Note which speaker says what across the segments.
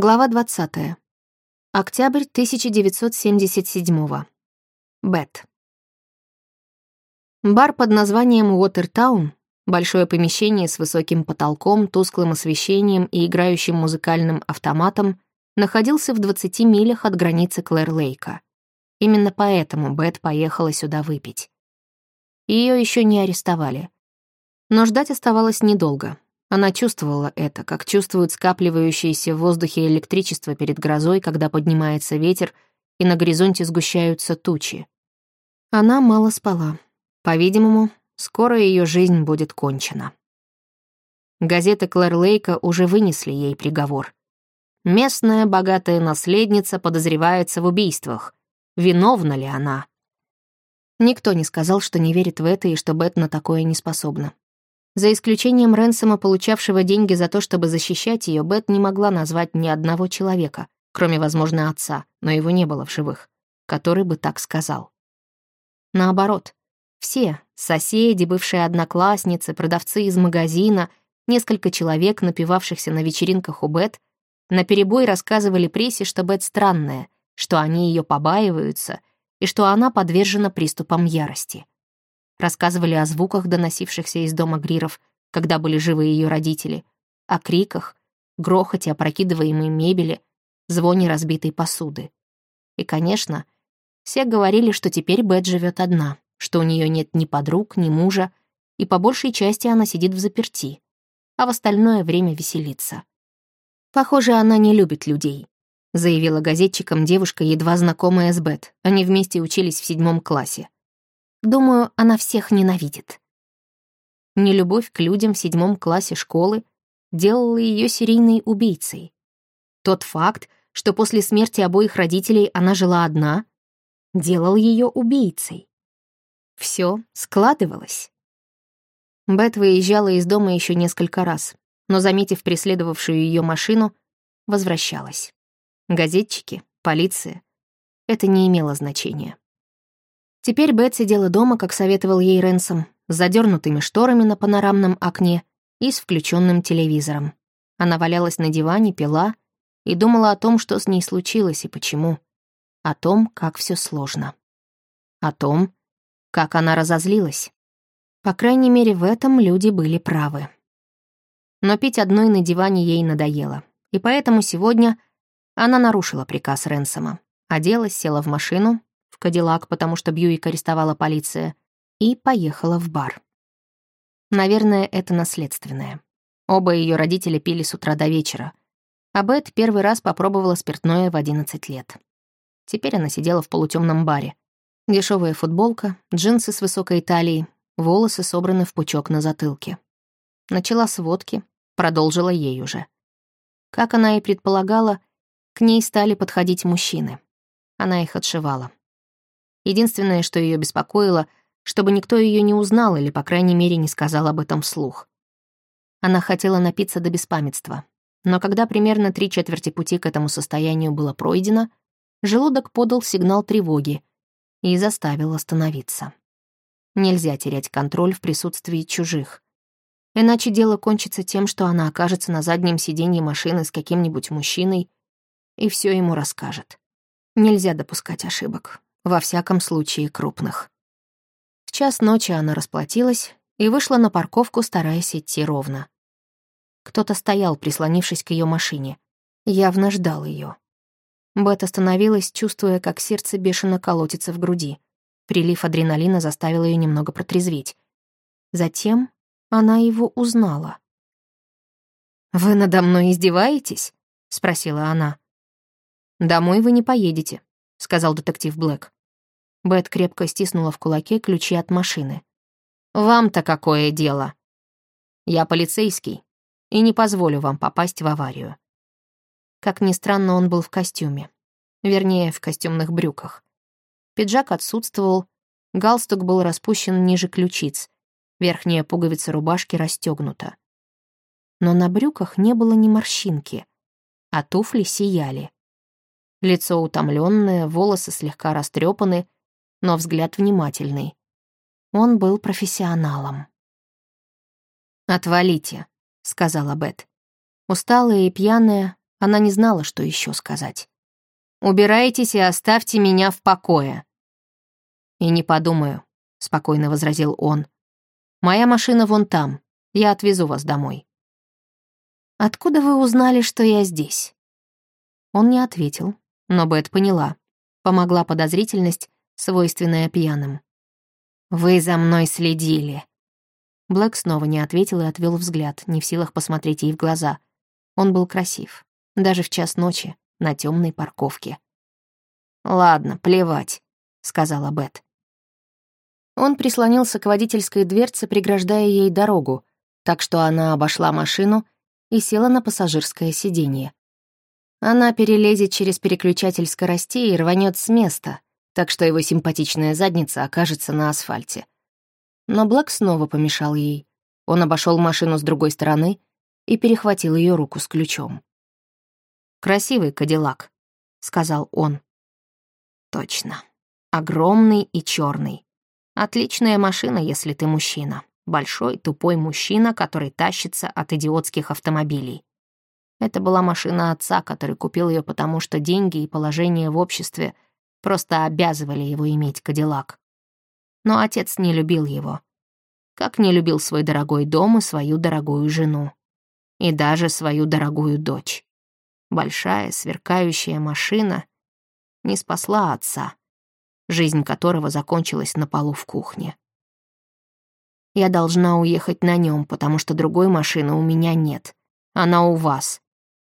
Speaker 1: Глава 20. Октябрь 1977. Бет. Бар под названием Уотертаун, большое помещение с высоким потолком, тусклым освещением и играющим музыкальным автоматом, находился в 20 милях от границы Клэр-Лейка. Именно поэтому Бет поехала сюда выпить. Ее еще не арестовали. Но ждать оставалось недолго. Она чувствовала это, как чувствуют скапливающееся в воздухе электричество перед грозой, когда поднимается ветер, и на горизонте сгущаются тучи. Она мало спала. По-видимому, скоро ее жизнь будет кончена. Газеты Клэр Лейка уже вынесли ей приговор. Местная богатая наследница подозревается в убийствах. Виновна ли она? Никто не сказал, что не верит в это и что Бет на такое не способна. За исключением Ренсома, получавшего деньги за то, чтобы защищать ее, Бет не могла назвать ни одного человека, кроме, возможно, отца, но его не было в живых, который бы так сказал. Наоборот, все — соседи, бывшие одноклассницы, продавцы из магазина, несколько человек, напивавшихся на вечеринках у Бет, наперебой рассказывали прессе, что Бет странная, что они ее побаиваются и что она подвержена приступам ярости рассказывали о звуках, доносившихся из дома Гриров, когда были живы ее родители, о криках, грохоте опрокидываемой мебели, звоне разбитой посуды. И, конечно, все говорили, что теперь Бет живет одна, что у нее нет ни подруг, ни мужа, и по большей части она сидит в заперти, а в остальное время веселится. «Похоже, она не любит людей», — заявила газетчикам девушка, едва знакомая с Бет. Они вместе учились в седьмом классе. Думаю, она всех ненавидит. Нелюбовь к людям в седьмом классе школы делала ее серийной убийцей. Тот факт, что после смерти обоих родителей она жила одна, делал ее убийцей. Все складывалось. Бет выезжала из дома еще несколько раз, но, заметив преследовавшую ее машину, возвращалась. Газетчики, полиция — это не имело значения. Теперь Бет сидела дома, как советовал ей Ренсом, с задернутыми шторами на панорамном окне и с включенным телевизором. Она валялась на диване, пила и думала о том, что с ней случилось и почему. О том, как все сложно. О том, как она разозлилась. По крайней мере, в этом люди были правы. Но пить одной на диване ей надоело, и поэтому сегодня она нарушила приказ Ренсома. Оделась, села в машину Кадиллак, потому что Бьюик арестовала полиция, и поехала в бар. Наверное, это наследственное. Оба ее родителя пили с утра до вечера, а Бет первый раз попробовала спиртное в 11 лет. Теперь она сидела в полутемном баре. Дешевая футболка, джинсы с высокой талией, волосы собраны в пучок на затылке. Начала с водки, продолжила ей уже. Как она и предполагала, к ней стали подходить мужчины. Она их отшивала. Единственное, что ее беспокоило, чтобы никто ее не узнал или, по крайней мере, не сказал об этом вслух. Она хотела напиться до беспамятства, но когда примерно три четверти пути к этому состоянию было пройдено, желудок подал сигнал тревоги и заставил остановиться. Нельзя терять контроль в присутствии чужих. Иначе дело кончится тем, что она окажется на заднем сиденье машины с каким-нибудь мужчиной и все ему расскажет. Нельзя допускать ошибок во всяком случае крупных. В час ночи она расплатилась и вышла на парковку, стараясь идти ровно. Кто-то стоял, прислонившись к ее машине. Явно ждал ее. Бет остановилась, чувствуя, как сердце бешено колотится в груди. Прилив адреналина заставил ее немного протрезветь. Затем она его узнала. «Вы надо мной издеваетесь?» — спросила она. «Домой вы не поедете», — сказал детектив Блэк. Бет крепко стиснула в кулаке ключи от машины. «Вам-то какое дело? Я полицейский и не позволю вам попасть в аварию». Как ни странно, он был в костюме. Вернее, в костюмных брюках. Пиджак отсутствовал, галстук был распущен ниже ключиц, верхняя пуговица рубашки расстегнута. Но на брюках не было ни морщинки, а туфли сияли. Лицо утомленное, волосы слегка растрепаны, но взгляд внимательный. Он был профессионалом. «Отвалите», — сказала Бет. Усталая и пьяная, Она не знала, что еще сказать. «Убирайтесь и оставьте меня в покое». «И не подумаю», — спокойно возразил он. «Моя машина вон там. Я отвезу вас домой». «Откуда вы узнали, что я здесь?» Он не ответил, но Бет поняла. Помогла подозрительность, свойственная пьяным. «Вы за мной следили». Блэк снова не ответил и отвел взгляд, не в силах посмотреть ей в глаза. Он был красив, даже в час ночи, на темной парковке. «Ладно, плевать», — сказала Бет. Он прислонился к водительской дверце, преграждая ей дорогу, так что она обошла машину и села на пассажирское сиденье. Она перелезет через переключатель скоростей и рванет с места, так что его симпатичная задница окажется на асфальте. Но Блэк снова помешал ей. Он обошел машину с другой стороны и перехватил ее руку с ключом. «Красивый кадиллак», — сказал он. «Точно. Огромный и черный. Отличная машина, если ты мужчина. Большой, тупой мужчина, который тащится от идиотских автомобилей. Это была машина отца, который купил ее потому, что деньги и положение в обществе просто обязывали его иметь Кадиллак. Но отец не любил его. Как не любил свой дорогой дом и свою дорогую жену. И даже свою дорогую дочь. Большая, сверкающая машина не спасла отца жизнь которого закончилась на полу в кухне. Я должна уехать на нем, потому что другой машины у меня нет. Она у вас.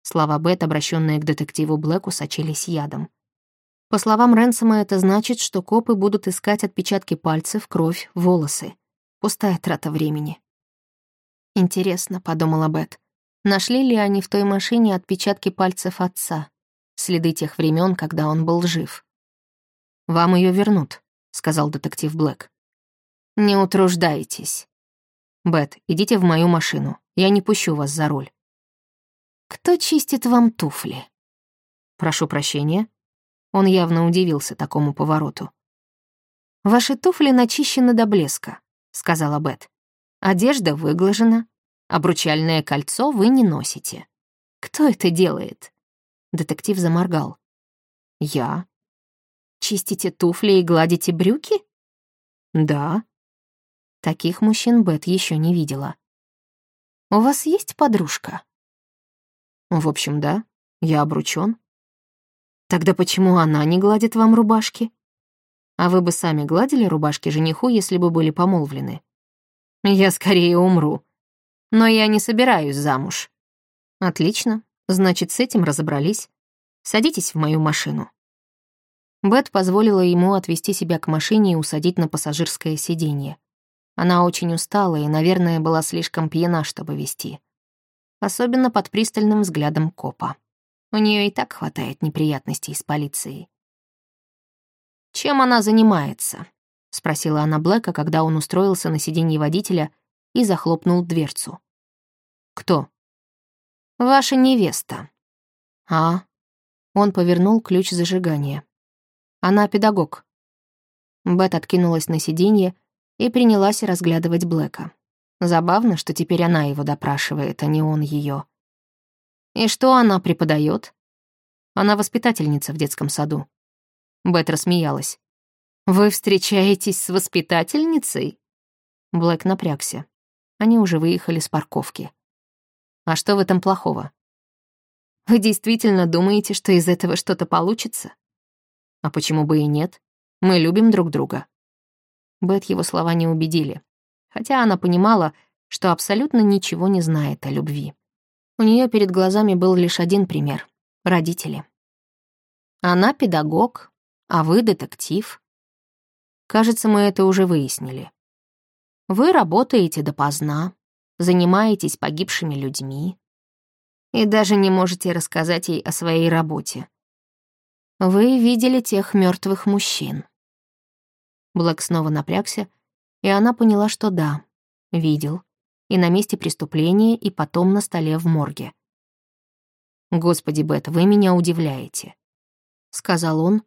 Speaker 1: Слова Бет, обращенные к детективу Блэку, сочились ядом. По словам Ренсома, это значит, что копы будут искать отпечатки пальцев, кровь, волосы. Пустая трата времени. «Интересно», — подумала Бет, — нашли ли они в той машине отпечатки пальцев отца, следы тех времен, когда он был жив. «Вам ее вернут», — сказал детектив Блэк. «Не утруждайтесь. Бет, идите в мою машину. Я не пущу вас за руль». «Кто чистит вам туфли?» «Прошу прощения». Он явно удивился такому повороту. «Ваши туфли начищены до блеска», — сказала Бет. «Одежда выглажена, обручальное кольцо вы не носите. Кто это делает?» Детектив заморгал. «Я», Чистите туфли и гладите брюки? Да. Таких мужчин Бет еще не видела. У вас есть подружка? В общем, да. Я обручён. Тогда почему она не гладит вам рубашки? А вы бы сами гладили рубашки жениху, если бы были помолвлены? Я скорее умру. Но я не собираюсь замуж. Отлично. Значит, с этим разобрались. Садитесь в мою машину. Бет позволила ему отвезти себя к машине и усадить на пассажирское сиденье. Она очень устала и, наверное, была слишком пьяна, чтобы вести. Особенно под пристальным взглядом копа. У нее и так хватает неприятностей с полицией. «Чем она занимается?» — спросила она Блэка, когда он устроился на сиденье водителя и захлопнул дверцу. «Кто?» «Ваша невеста». «А?» Он повернул ключ зажигания. Она педагог». Бет откинулась на сиденье и принялась разглядывать Блэка. Забавно, что теперь она его допрашивает, а не он ее. «И что она преподает? Она воспитательница в детском саду». Бет рассмеялась. «Вы встречаетесь с воспитательницей?» Блэк напрягся. Они уже выехали с парковки. «А что в этом плохого?» «Вы действительно думаете, что из этого что-то получится?» А почему бы и нет? Мы любим друг друга. Бет его слова не убедили, хотя она понимала, что абсолютно ничего не знает о любви. У нее перед глазами был лишь один пример — родители. Она педагог, а вы детектив. Кажется, мы это уже выяснили. Вы работаете допоздна, занимаетесь погибшими людьми и даже не можете рассказать ей о своей работе. Вы видели тех мертвых мужчин. Блэк снова напрягся, и она поняла, что да, видел. И на месте преступления, и потом на столе в морге. «Господи, Бет, вы меня удивляете», — сказал он,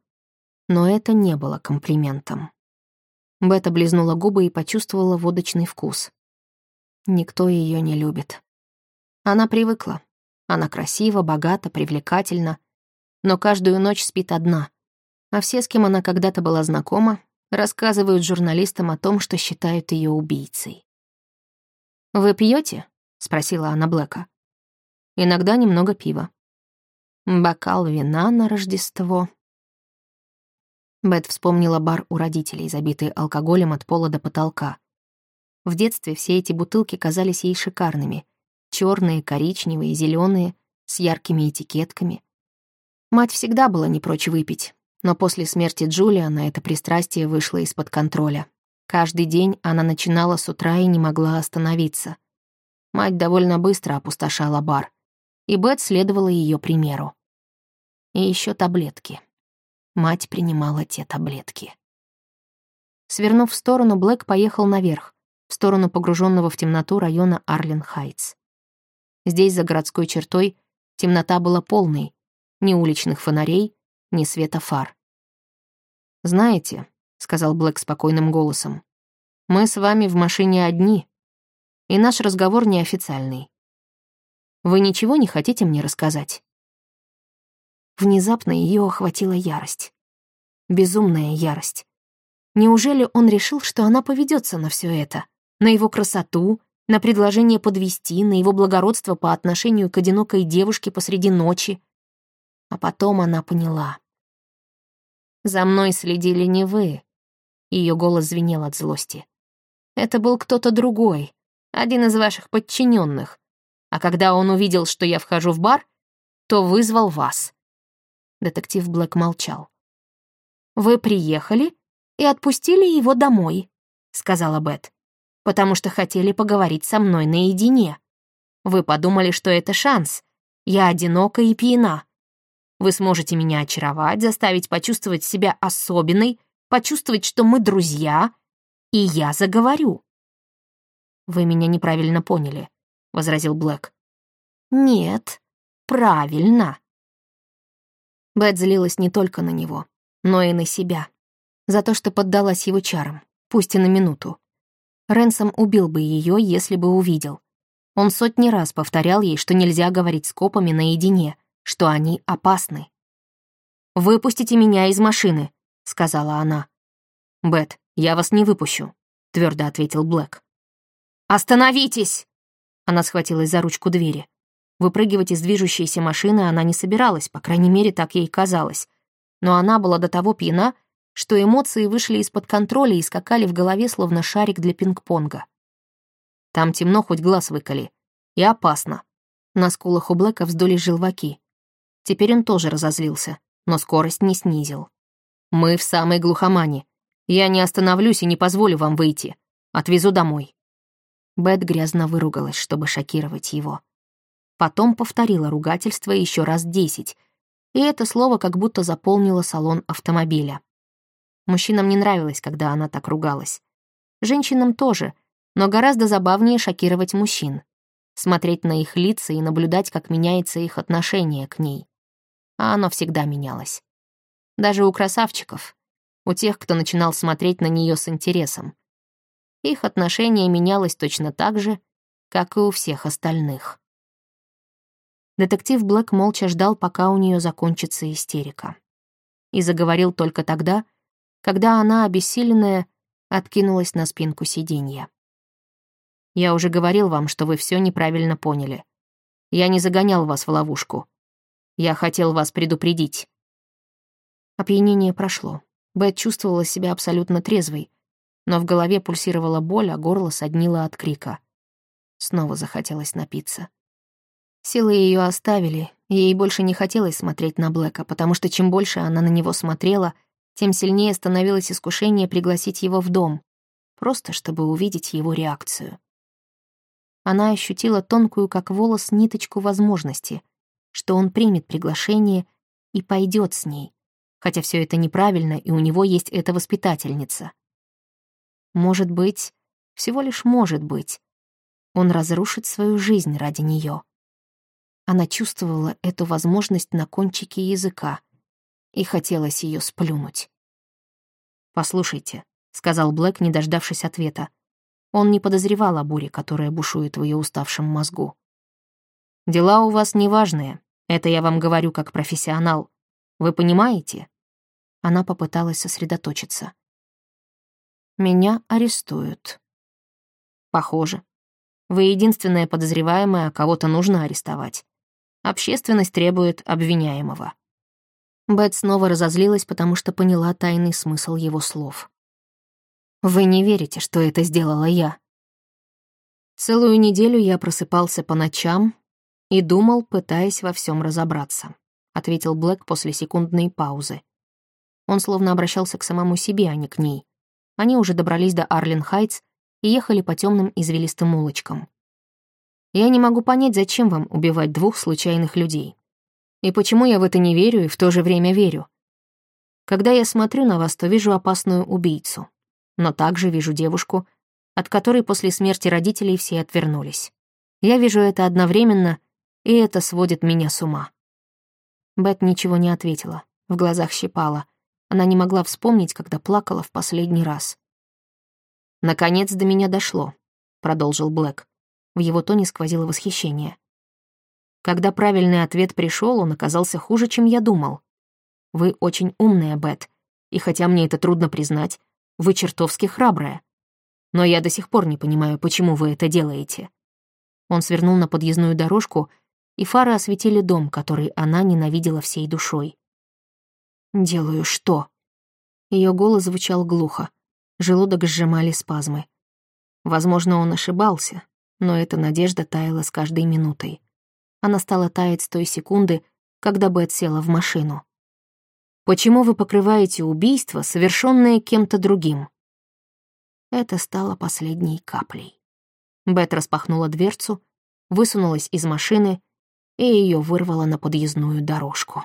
Speaker 1: но это не было комплиментом. Бет облизнула губы и почувствовала водочный вкус. Никто ее не любит. Она привыкла. Она красива, богата, привлекательна, но каждую ночь спит одна. А все, с кем она когда-то была знакома, рассказывают журналистам о том, что считают ее убийцей. «Вы пьете? спросила она Блэка. «Иногда немного пива. Бокал вина на Рождество». Бет вспомнила бар у родителей, забитый алкоголем от пола до потолка. В детстве все эти бутылки казались ей шикарными. черные, коричневые, зеленые, с яркими этикетками. Мать всегда была не прочь выпить, но после смерти Джулиана это пристрастие вышло из-под контроля. Каждый день она начинала с утра и не могла остановиться. Мать довольно быстро опустошала бар, и Бет следовала ее примеру. И еще таблетки. Мать принимала те таблетки. Свернув в сторону, Блэк поехал наверх, в сторону погруженного в темноту района Арлен-Хайтс. Здесь, за городской чертой, темнота была полной, ни уличных фонарей, ни света фар. «Знаете», — сказал Блэк спокойным голосом, «мы с вами в машине одни, и наш разговор неофициальный. Вы ничего не хотите мне рассказать?» Внезапно ее охватила ярость. Безумная ярость. Неужели он решил, что она поведется на все это? На его красоту, на предложение подвести, на его благородство по отношению к одинокой девушке посреди ночи? А потом она поняла. «За мной следили не вы». Ее голос звенел от злости. «Это был кто-то другой, один из ваших подчиненных. А когда он увидел, что я вхожу в бар, то вызвал вас». Детектив Блэк молчал. «Вы приехали и отпустили его домой», — сказала Бет, «потому что хотели поговорить со мной наедине. Вы подумали, что это шанс. Я одинока и пьяна. Вы сможете меня очаровать, заставить почувствовать себя особенной, почувствовать, что мы друзья, и я заговорю». «Вы меня неправильно поняли», — возразил Блэк. «Нет, правильно». Бет злилась не только на него, но и на себя. За то, что поддалась его чарам, пусть и на минуту. Ренсом убил бы ее, если бы увидел. Он сотни раз повторял ей, что нельзя говорить с копами наедине, что они опасны. «Выпустите меня из машины», — сказала она. «Бет, я вас не выпущу», — твердо ответил Блэк. «Остановитесь!» Она схватилась за ручку двери. Выпрыгивать из движущейся машины она не собиралась, по крайней мере, так ей казалось. Но она была до того пьяна, что эмоции вышли из-под контроля и скакали в голове, словно шарик для пинг-понга. Там темно, хоть глаз выколи. И опасно. На скулах у Блэка вздулись желваки. Теперь он тоже разозлился, но скорость не снизил. «Мы в самой глухомане. Я не остановлюсь и не позволю вам выйти. Отвезу домой». Бет грязно выругалась, чтобы шокировать его. Потом повторила ругательство еще раз десять, и это слово как будто заполнило салон автомобиля. Мужчинам не нравилось, когда она так ругалась. Женщинам тоже, но гораздо забавнее шокировать мужчин. Смотреть на их лица и наблюдать, как меняется их отношение к ней а оно всегда менялось. Даже у красавчиков, у тех, кто начинал смотреть на нее с интересом. Их отношение менялось точно так же, как и у всех остальных. Детектив Блэк молча ждал, пока у нее закончится истерика. И заговорил только тогда, когда она, обессиленная, откинулась на спинку сиденья. «Я уже говорил вам, что вы все неправильно поняли. Я не загонял вас в ловушку. Я хотел вас предупредить». Опьянение прошло. Бет чувствовала себя абсолютно трезвой, но в голове пульсировала боль, а горло соднило от крика. Снова захотелось напиться. Силы ее оставили, и ей больше не хотелось смотреть на Блэка, потому что чем больше она на него смотрела, тем сильнее становилось искушение пригласить его в дом, просто чтобы увидеть его реакцию. Она ощутила тонкую, как волос, ниточку возможности, что он примет приглашение и пойдет с ней, хотя все это неправильно, и у него есть эта воспитательница. Может быть, всего лишь может быть, он разрушит свою жизнь ради нее. Она чувствовала эту возможность на кончике языка и хотелось ее сплюнуть. «Послушайте», — сказал Блэк, не дождавшись ответа. Он не подозревал о буре, которая бушует в ее уставшем мозгу. Дела у вас неважные. Это я вам говорю как профессионал. Вы понимаете?» Она попыталась сосредоточиться. «Меня арестуют». «Похоже. Вы единственная подозреваемая, а кого-то нужно арестовать. Общественность требует обвиняемого». Бет снова разозлилась, потому что поняла тайный смысл его слов. «Вы не верите, что это сделала я?» Целую неделю я просыпался по ночам и думал, пытаясь во всем разобраться, ответил Блэк после секундной паузы. Он словно обращался к самому себе, а не к ней. Они уже добрались до Арлен Хайтс и ехали по темным извилистым улочкам. Я не могу понять, зачем вам убивать двух случайных людей. И почему я в это не верю и в то же время верю. Когда я смотрю на вас, то вижу опасную убийцу. Но также вижу девушку, от которой после смерти родителей все отвернулись. Я вижу это одновременно, и это сводит меня с ума. Бет ничего не ответила, в глазах щипала. Она не могла вспомнить, когда плакала в последний раз. «Наконец до меня дошло», — продолжил Блэк. В его тоне сквозило восхищение. Когда правильный ответ пришел, он оказался хуже, чем я думал. Вы очень умная, Бет, и хотя мне это трудно признать, вы чертовски храбрая. Но я до сих пор не понимаю, почему вы это делаете». Он свернул на подъездную дорожку, и фары осветили дом, который она ненавидела всей душой. «Делаю что?» Ее голос звучал глухо. Желудок сжимали спазмы. Возможно, он ошибался, но эта надежда таяла с каждой минутой. Она стала таять с той секунды, когда Бет села в машину. «Почему вы покрываете убийство, совершенное кем-то другим?» Это стало последней каплей. Бет распахнула дверцу, высунулась из машины и ее вырвало на подъездную дорожку.